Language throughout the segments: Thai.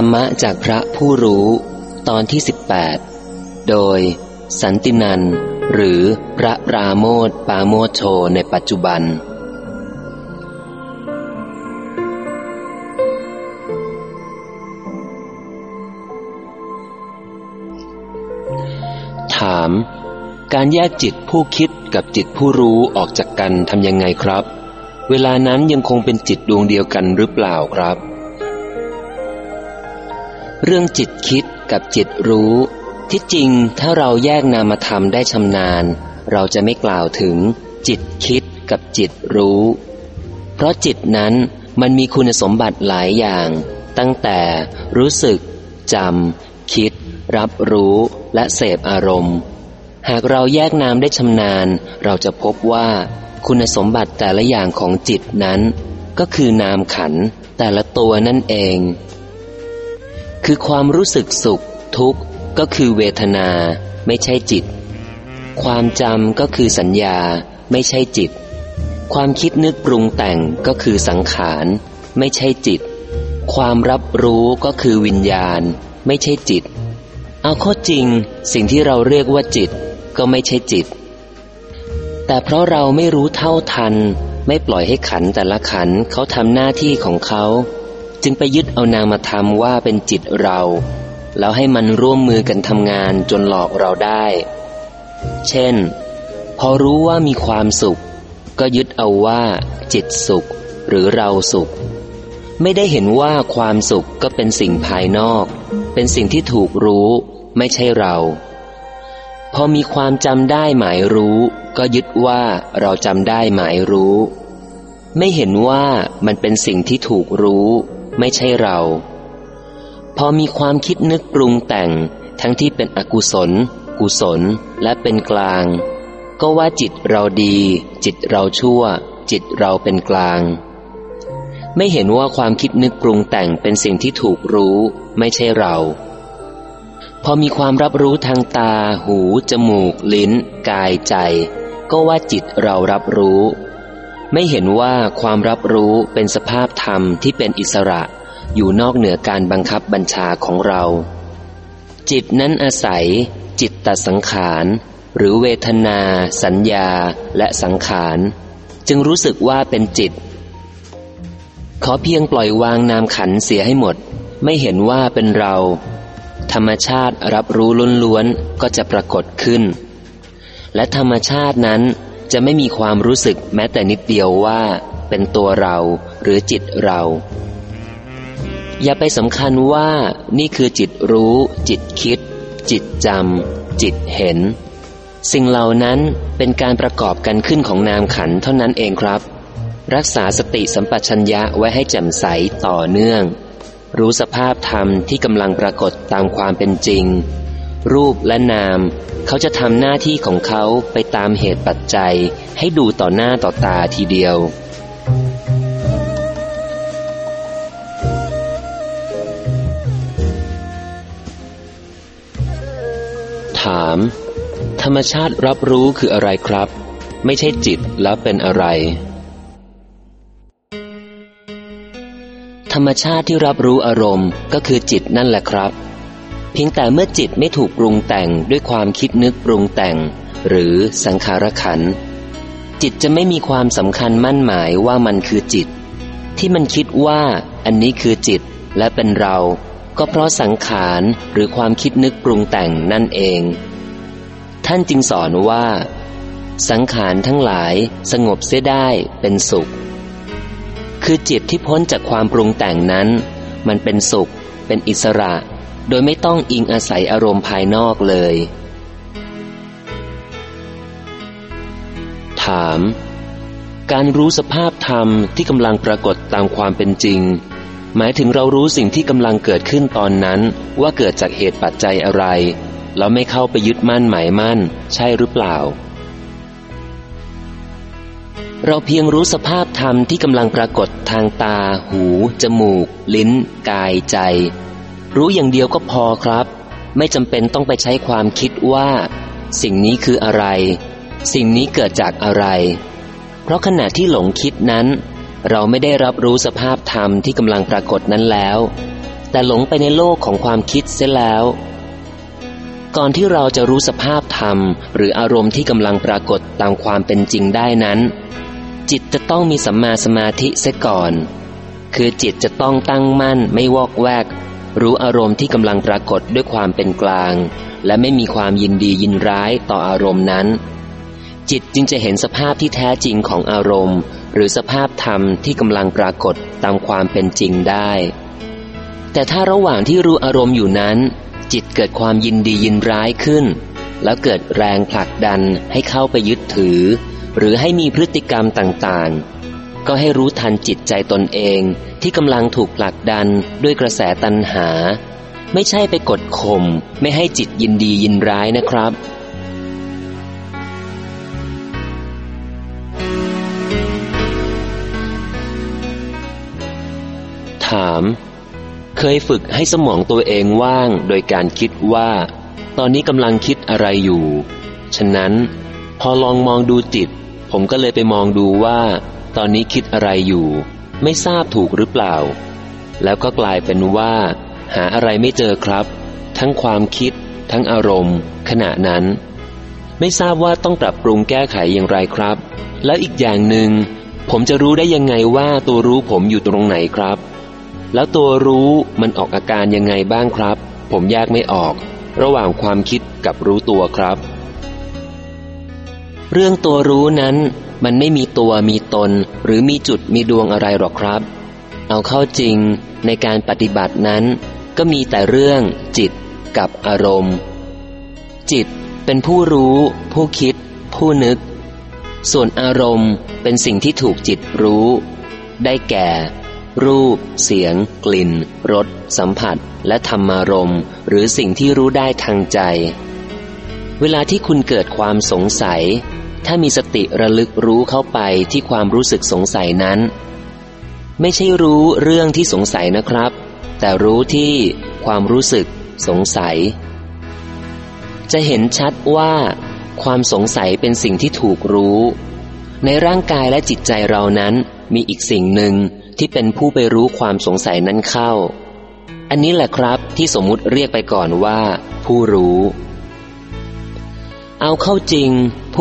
รรมะจากพระผู้รู้ ตอนที่ 18 โดย สันตินัน หรือพระปราโมทปาโมทโชในปัจจุบัน ถาม การแยกจิตผู้คิดกับจิตผู้รู้ออกจากกันทำยังไงครับ เวลานั้นยังคงเป็นจิตดวงเดียวกันหรือเปล่าครับ เรื่องจิตคิดกับจิตรู้ ที่จริงถ้าเราแยกนามธรรมได้ชำนาญ เราจะไม่กล่าวถึง จิตคิดกับจิตรู้ เพราะจิตนั้นมันมีคุณสมบัติหลายอย่าง ตั้งแต่รู้สึกจำคิด รับรู้และเสพอารมณ์ หากเราแยกนามได้ชำนาญ เราจะพบว่าคุณสมบัติแต่ละอย่างของจิตนั้น ก็คือนามขันแต่ละตัวนั่นเอง คือความรู้สึกสุข ทุกข์ก็คือเวทนา ไม่ใช่จิต ความจำก็คือสัญญา ไม่ใช่จิต ความคิดนึกปรุงแต่งก็คือสังขาร ไม่ใช่จิต ความรับรู้ก็คือวิญญาณ ไม่ใช่จิต เอาข้อจริง สิ่งที่เราเรียกว่าจิต ก็ไม่ใช่จิต แต่เพราะเราไม่รู้เท่าทัน ไม่ปล่อยให้ขันแต่ละขันเขาทำหน้าที่ของเขา จึงไปยึดเอานามธรรมว่าเป็นจิตเรา แล้วให้มันร่วมมือกันทำงานจนหลอกเราได้ เช่น พอรู้ว่ามีความสุข ก็ยึดเอาว่า จิตสุข หรือเราสุข ไม่ได้เห็นว่าความสุขก็เป็นสิ่งภายนอก เป็นสิ่งที่ถูกรู้ ไม่ใช่เรา พอมีความจำได้หมายรู้ ก็ยึดว่าเราจำได้หมายรู้ ไม่เห็นว่ามันเป็นสิ่งที่ถูกรู้ ไม่ใช่เรา พอมีความคิดนึกปรุงแต่ง ทั้งที่เป็นอกุศล กุศล และเป็นกลาง ก็ว่าจิตเราดี จิตเราชั่ว จิตเราเป็นกลาง ไม่เห็นว่าความคิดนึกปรุงแต่งเป็นสิ่งที่ถูกรู้ ไม่ใช่เรา พอมีความรับรู้ทางตา หู จมูก ลิ้น กายใจ ก็ว่าจิตเรารับรู้ ไม่เห็นว่าความรับรู้เป็นสภาพธรรมที่เป็นอิสระ อยู่นอกเหนือการบังคับบัญชาของเรา จิตนั้นอาศัย จิตตสังขาร หรือเวทนา สัญญา และสังขาร จึงรู้สึกว่าเป็นจิต ขอเพียงปล่อยวางนามขันเสียให้หมด ไม่เห็นว่าเป็นเรา ธรรมชาติรับรู้ล้วนๆก็จะปรากฏขึ้น และธรรมชาตินั้น จะไม่มีความรู้สึกแม้แต่นิดเดียวว่า เป็นตัวเราหรือจิตเรา อย่าไปสำคัญว่านี่คือจิตรู้ จิตคิด จิตจำจิตเห็น สิ่งเหล่านั้นเป็นการประกอบกันขึ้นของนามขันเท่านั้นเองครับ รักษาสติสัมปชัญญะไว้ให้แจ่มใสต่อเนื่อง รู้สภาพธรรมที่กำลังปรากฏตามความเป็นจริง รูปและนาม เขาจะทำหน้าที่ของเขาไปตามเหตุปัจจัย ให้ดูต่อหน้าต่อตาทีเดียว ถาม ธรรมชาติรับรู้คืออะไรครับ ไม่ใช่จิตแล้วเป็นอะไร ธรรมชาติที่รับรู้อารมณ์ก็คือจิตนั่นแหละครับ พียงแต่เมื่อจิตไม่ถูกปรุงแต่งด้วยความคิดนึกปรุงแต่ง หรือสังขารขัน จิตจะไม่มีความสำคัญมั่นหมายว่ามันคือจิต ที่มันคิดว่าอันนี้คือจิตและเป็นเรา ก็เพราะสังขารหรือความคิดนึกปรุงแต่งนั่นเอง ท่านจึงสอนว่า สังขารทั้งหลายสงบเสียได้เป็นสุข คือจิตที่พ้นจากความปรุงแต่งนั้น มันเป็นสุข เป็นอิสระ โดยไม่ต้องอิงอาศัยอารมณ์ภายนอกเลย ถาม การรู้สภาพธรรมที่กำลังปรากฏตามความเป็นจริง หมายถึงเรารู้สิ่งที่กำลังเกิดขึ้นตอนนั้นว่าเกิดจากเหตุปัจจัยอะไร แล้วไม่เข้าไปยึดมั่นหมายมั่น ใช่หรือเปล่า เราเพียงรู้สภาพธรรมที่กำลังปรากฏทางตา หู จมูก ลิ้น กายใจ รู้อย่างเดียวก็พอครับ ไม่จำเป็นต้องไปใช้ความคิดว่า สิ่งนี้คืออะไร สิ่งนี้เกิดจากอะไร เพราะขณะที่หลงคิดนั้น เราไม่ได้รับรู้สภาพธรรมที่กำลังปรากฏนั้นแล้ว แต่หลงไปในโลกของความคิดเสียแล้ว ก่อนที่เราจะรู้สภาพธรรม หรืออารมณ์ที่กำลังปรากฏตามความเป็นจริงได้นั้น จิตจะต้องมีสัมมาสมาธิเสียก่อน คือจิตจะต้องตั้งมั่นไม่วอกแวก รู้อารมณ์ที่กำลังปรากฏด้วยความเป็นกลาง และไม่มีความยินดียินร้ายต่ออารมณ์นั้น จิตจึงจะเห็นสภาพที่แท้จริงของอารมณ์ หรือสภาพธรรมที่กำลังปรากฏตามความเป็นจริงได้ แต่ถ้าระหว่างที่รู้อารมณ์อยู่นั้น จิตเกิดความยินดียินร้ายขึ้น แล้วเกิดแรงผลักดันให้เข้าไปยึดถือ หรือให้มีพฤติกรรมต่างๆ ก็ให้รู้ทันจิตใจตนเอง ที่กำลังถูกผลักดันด้วยกระแสตัณหา ไม่ใช่ไปกดข่มไม่ให้จิตยินดียินร้ายนะครับถาม เคยฝึกให้สมองตัวเองว่างโดยการคิดว่า ตอนนี้กำลังคิดอะไรอยู่ ฉะนั้น พอลองมองดูจิต ผมก็เลยไปมองดูว่า ตอนนี้คิดอะไรอยู่ ไม่ทราบถูกหรือเปล่า แล้วก็กลายเป็นว่า หาอะไรไม่เจอครับ ทั้งความคิด ทั้งอารมณ์ ขณะนั้น ไม่ทราบว่าต้องปรับปรุงแก้ไขอย่างไรครับ แล้วอีกอย่างหนึง่งผมจะรู้ได้ยังไงว่าตัวรู้ผมอยู่ตรงไหนครับ แล้วตัวรู้มันออกอาการยังไงบ้างครับ ผมแยกไม่ออก ระหว่างความคิดกับรู้ตัวครับ เรื่องตัวรู้นั้น มันไม่มีตัวมีตน หรือมีจุดมีดวงอะไรหรอกครับ เอาเข้าจริงในการปฏิบัตินั้น ก็มีแต่เรื่องจิตกับอารมณ์ จิตเป็นผู้รู้ ผู้คิด ผู้นึก ส่วนอารมณ์เป็นสิ่งที่ถูกจิตรู้ ได้แก่ รูป เสียง กลิ่นรสสัมผัส และธรรมารมณ์หรือสิ่งที่รู้ได้ทางใจ เวลาที่คุณเกิดความสงสัย ถ้ามีสติระลึกรู้เข้าไปที่ความรู้สึกสงสัยนั้น ไม่ใช่รู้เรื่องที่สงสัยนะครับ แต่รู้ที่ความรู้สึกสงสัย จะเห็นชัดว่า ความสงสัยเป็นสิ่งที่ถูกรู้ ในร่างกายและจิตใจเรานั้นมีอีกสิ่งหนึ่งที่เป็นผู้ไปรู้ความสงสัยนั้นเข้า อันนี้แหละครับที่สมมุติเรียกไปก่อนว่า ผู้รู้ เอาเข้าจริง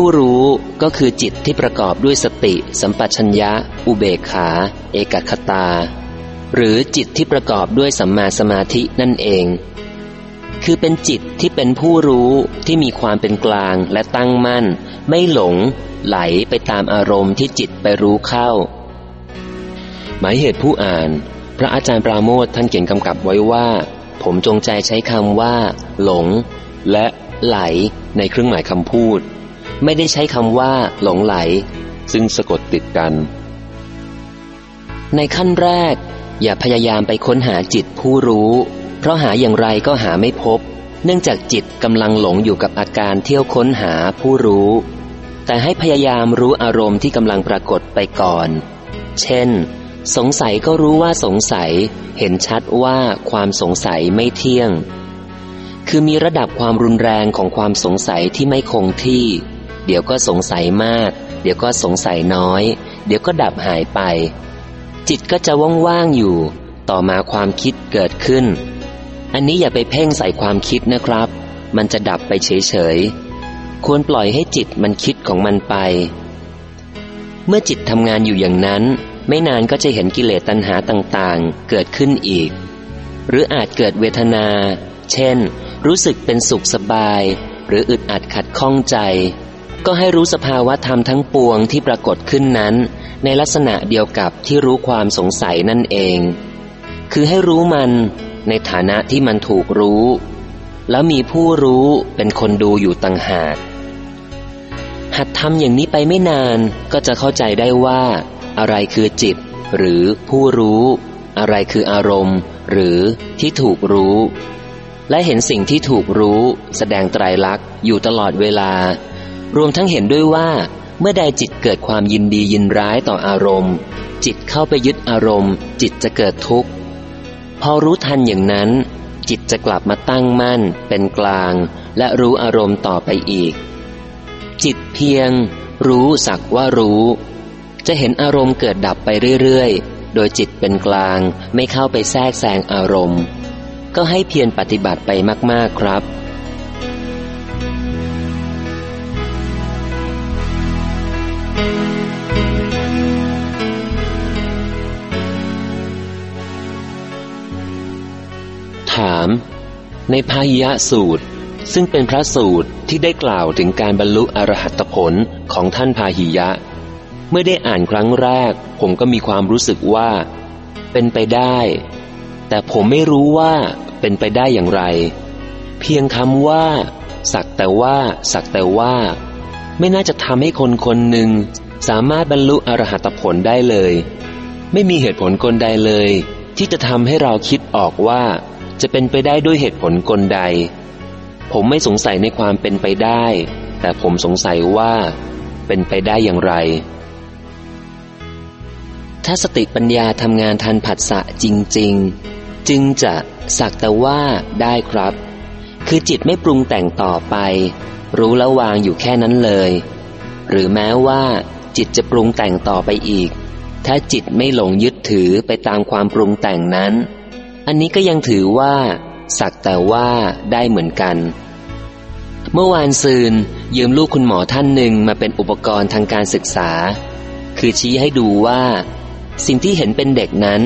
ผู้รู้ก็คือจิตที่ประกอบด้วยสติ สัมปชัญญะ อุเบกขา เอกคตา หรือจิตที่ประกอบด้วยสัมมาสมาธินั่นเอง คือเป็นจิตที่เป็นผู้รู้ที่มีความเป็นกลางและตั้งมั่น ไม่หลง ไหลไปตามอารมณ์ที่จิตไปรู้เข้า หมายเหตุผู้อ่าน พระอาจารย์ปราโมทท่านเขียนกำกับไว้ว่า ผมจงใจใช้คำว่า หลง และไหลในเครื่องหมายคำพูด ไม่ได้ใช้คำว่า หลงไหล ซึ่งสะกดติดกัน ในขั้นแรก อย่าพยายามไปค้นหาจิตผู้รู้ เพราะหาอย่างไรก็หาไม่พบ เนื่องจากจิตกำลังหลงอยู่กับอาการเที่ยวค้นหาผู้รู้ แต่ให้พยายามรู้อารมณ์ที่กำลังปรากฏไปก่อน เช่น สงสัยก็รู้ว่าสงสัย เห็นชัดว่าความสงสัยไม่เที่ยงคือมีระดับความรุนแรงของความสงสัยที่ไม่คงที่ เดี๋ยวก็สงสัยมาก เดี๋ยวก็สงสัยน้อย เดี๋ยวก็ดับหายไป จิตก็จะว่างๆอยู่ ต่อมาความคิดเกิดขึ้น อันนี้อย่าไปเพ่งใส่ความคิดนะครับ มันจะดับไปเฉยๆ ควรปล่อยให้จิตมันคิดของมันไป เมื่อจิตทำงานอยู่อย่างนั้น ไม่นานก็จะเห็นกิเลสตัณหาต่างๆ เกิดขึ้นอีก หรืออาจเกิดเวทนา เช่น รู้สึกเป็นสุขสบาย หรืออึดอัดขัดข้องใจ ก็ให้รู้สภาวะธรรมทั้งปวงที่ปรากฏขึ้นนั้น ในลักษณะเดียวกับที่รู้ความสงสัยนั่นเอง คือให้รู้มันในฐานะที่มันถูกรู้ แล้วมีผู้รู้เป็นคนดูอยู่ต่างหาก หัดทำอย่างนี้ไปไม่นานก็จะเข้าใจได้ว่า อะไรคือจิต หรือผู้รู้ อะไรคืออารมณ์ หรือที่ถูกรู้ และเห็นสิ่งที่ถูกรู้ แสดงไตรลักษณ์อยู่ตลอดเวลา รวมทั้งเห็นด้วยว่า เมื่อใดจิตเกิดความยินดียินร้ายต่ออารมณ์ จิตเข้าไปยึดอารมณ์ จิตจะเกิดทุกข์ พอรู้ทันอย่างนั้น จิตจะกลับมาตั้งมั่น เป็นกลาง และรู้อารมณ์ต่อไปอีก จิตเพียง รู้สักว่ารู้ จะเห็นอารมณ์เกิดดับไปเรื่อยๆ โดยจิตเป็นกลางไม่เข้าไปแทรกแซงอารมณ์ ก็ให้เพียรปฏิบัติไปมากๆครับ ถาม ในพาหิยะสูตร ซึ่งเป็นพระสูตรที่ได้กล่าวถึงการบรรลุอรหัตผลของท่านพาหิยะ เมื่อได้อ่านครั้งแรก ผมก็มีความรู้สึกว่า เป็นไปได้ แต่ผมไม่รู้ว่าเป็นไปได้อย่างไร เพียงคำว่า สักแต่ว่า สักแต่ว่า ไม่น่าจะทำให้คนคนหนึ่งสามารถบรรลุอรหัตผลได้เลย ไม่มีเหตุผลกลใดเลย ที่จะทำให้เราคิดออกว่า จะเป็นไปได้ด้วยเหตุผลกลใด ผมไม่สงสัยในความเป็นไปได้ แต่ผมสงสัยว่า เป็นไปได้อย่างไร ถ้าสติปัญญาทำงานทันผัสสะจริง ๆ จึงจะสักแต่ว่าได้ครับ คือจิตไม่ปรุงแต่งต่อไป รู้แล้ววางอยู่แค่นั้นเลย หรือแม้ว่า จิตจะปรุงแต่งต่อไปอีก ถ้าจิตไม่หลงยึดถือไปตามความปรุงแต่งนั้น อันนี้ก็ยังถือว่า สักแต่ว่าได้เหมือนกัน เมื่อวานซืนยืมลูกคุณหมอท่านหนึ่งมาเป็นอุปกรณ์ทางการศึกษา คือชี้ให้ดูว่า สิ่งที่เห็นเป็นเด็กนั้น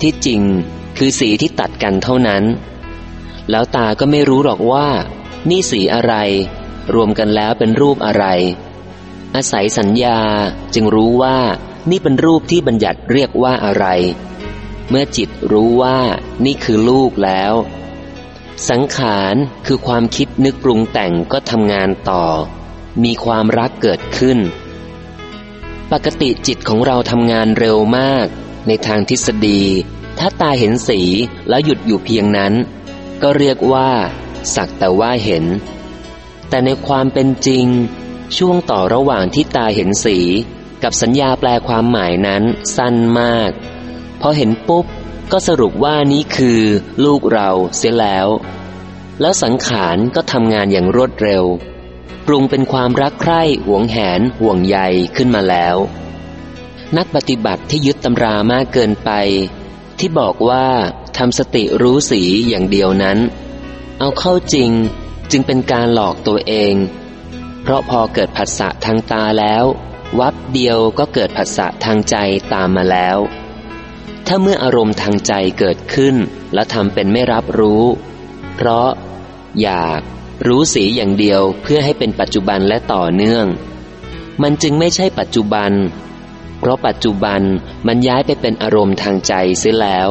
ที่จริงคือสีที่ตัดกันเท่านั้น แล้วตาก็ไม่รู้หรอกว่า นี่สีอะไร รวมกันแล้วเป็นรูปอะไร อาศัยสัญญาจึงรู้ว่านี่เป็นรูปที่บัญญัติเรียกว่าอะไร เมื่อจิตรู้ว่านี่คือลูกแล้ว สังขารคือความคิดนึกปรุงแต่งก็ทำงานต่อ มีความรักเกิดขึ้น ปกติจิตของเราทำงานเร็วมาก ในทางทฤษฎี ถ้าตาเห็นสีแล้วหยุดอยู่เพียงนั้น ก็เรียกว่า สักแต่ว่าเห็น แต่ในความเป็นจริง ช่วงต่อระหว่างที่ตาเห็นสี กับสัญญาแปลความหมายนั้นสั้นมาก พอเห็นปุ๊บก็สรุปว่านี้คือลูกเราเสียแล้ว แล้วสังขารก็ทำงานอย่างรวดเร็ว ปรุงเป็นความรักใคร่หวงแหนห่วงใยขึ้นมาแล้ว นักปฏิบัติที่ยึดตำรามากเกินไป ที่บอกว่าทำสติรู้สีอย่างเดียวนั้น เอาเข้าจริงจึงเป็นการหลอกตัวเอง เพราะพอเกิดผัสสะทางตาแล้ว วับเดียวก็เกิดผัสสะทางใจตามมาแล้ว ถ้าเมื่ออารมณ์ทางใจเกิดขึ้น แล้วทำเป็นไม่รับรู้ เพราะ อยากรู้สีอย่างเดียวเพื่อให้เป็นปัจจุบันและต่อเนื่อง มันจึงไม่ใช่ปัจจุบัน เพราะปัจจุบันมันย้ายไปเป็นอารมณ์ทางใจเสียแล้ว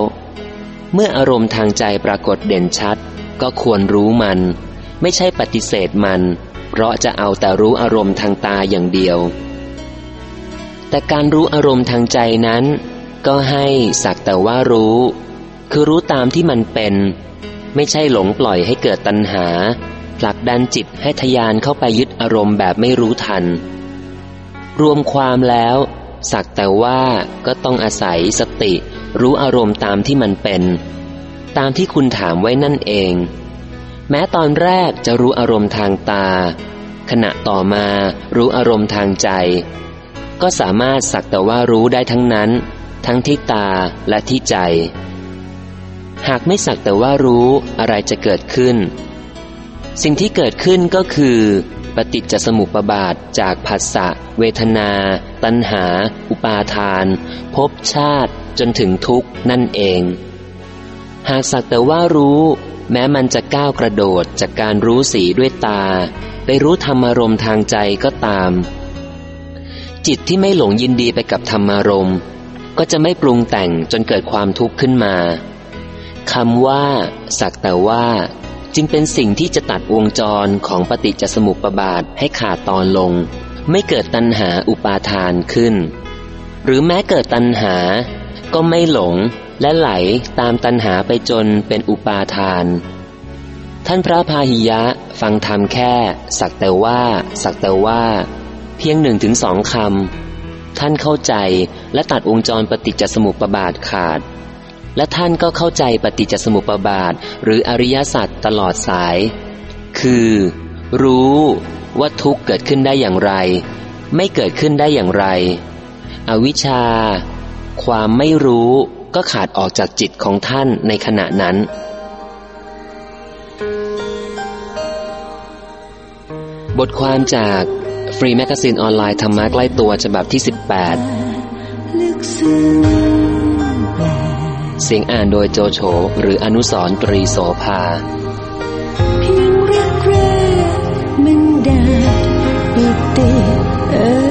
เมื่ออารมณ์ทางใจปรากฏเด่นชัด ก็ควรรู้มัน ไม่ใช่ปฏิเสธมัน เพราะจะเอาแต่รู้อารมณ์ทางตาอย่างเดียว แต่การรู้อารมณ์ทางใจนั้น ก็ให้สักแต่ว่ารู้ คือรู้ตามที่มันเป็น ไม่ใช่หลงปล่อยให้เกิดตัณหา ผลักดันจิตให้ทยานเข้าไปยึดอารมณ์แบบไม่รู้ทัน รวมความแล้ว สักแต่ว่าก็ต้องอาศัยสติ รู้อารมณ์ตามที่มันเป็น ตามที่คุณถามไว้นั่นเอง แม้ตอนแรกจะรู้อารมณ์ทางตา ขณะต่อมารู้อารมณ์ทางใจ ก็สามารถสักแต่ว่ารู้ได้ทั้งนั้น ทั้งที่ตาและที่ใจ หากไม่สักแต่ว่ารู้อะไรจะเกิดขึ้น สิ่งที่เกิดขึ้นก็คือ ปฏิจจสมุปบาทจากผัสสะเวทนา ตัณหา อุปาทานภพชาติจนถึงทุกข์นั่นเอง หากสักแต่ว่ารู้ แม้มันจะก้าวกระโดดจากการรู้สีด้วยตา ไปรู้ธรรมารมณ์ทางใจก็ตามจิตที่ไม่หลงยินดีไปกับธรรมารมณ์ ก็จะไม่ปรุงแต่งจนเกิดความทุกข์ขึ้นมาคำว่า สักแต่ว่า จึงเป็นสิ่งที่จะตัดวงจรของปฏิจจสมุปบาทให้ขาดตอนลง ไม่เกิดตัณหาอุปาทานขึ้น หรือแม้เกิดตัณหา ก็ไม่หลงและไหลตามตัณหาไปจนเป็นอุปาทาน ท่านพระพาหิยะฟังธรรมแค่ สักแต่ว่า สักแต่ว่า เพียงหนึ่งถึงสองคำท่านเข้าใจ และตัดวงจรปฏิจจสมุปบาทขาด และท่านก็เข้าใจปฏิจจสมุปบาท หรืออริยสัจตลอดสาย คือ รู้ว่าทุกเกิดขึ้นได้อย่างไร ไม่เกิดขึ้นได้อย่างไร อวิชชา ความไม่รู้ก็ขาดออกจากจิตของท่านในขณะนั้นบทความจากฟรีแมกซีนออนไลน์ธรรมะใกล้ตัวฉบับที่ 18 เสียงอ่านโดยโจโฉหรืออนุสรตรีโสภาเพียงรักแรมันด้ปิติเออ